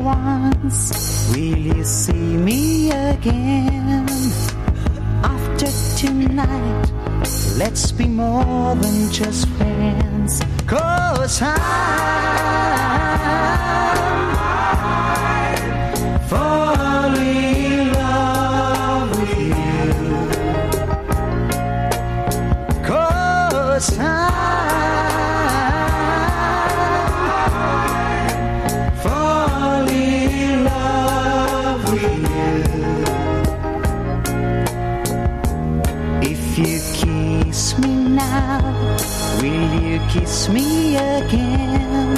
once. Will you see me again? After tonight, let's be more than just friends. Cause I you. Kiss me now, will you kiss me again?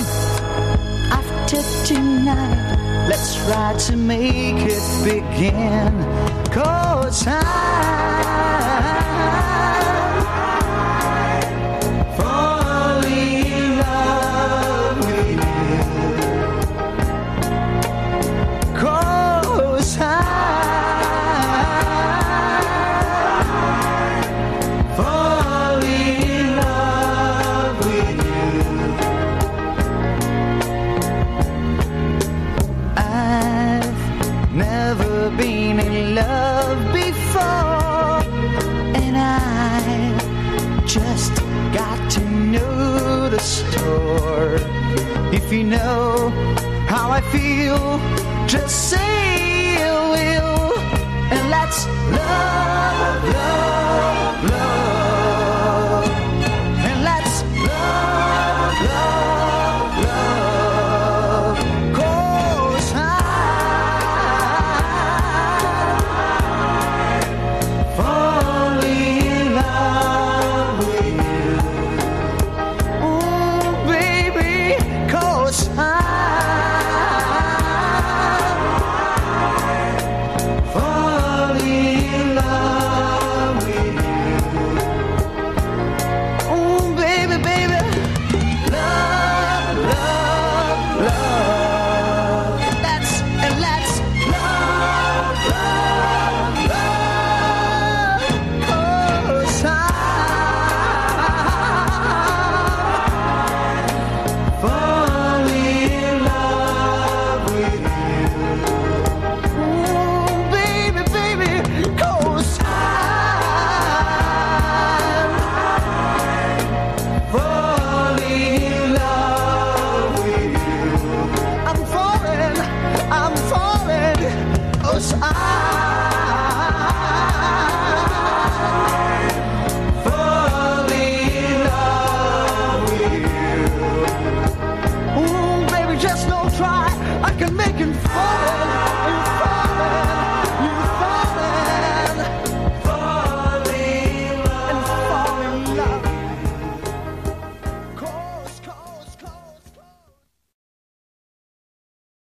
After tonight, let's try to make it begin. Cause I'm got to know the store. If you know how I feel, just say you will, and let's love. Yes, I.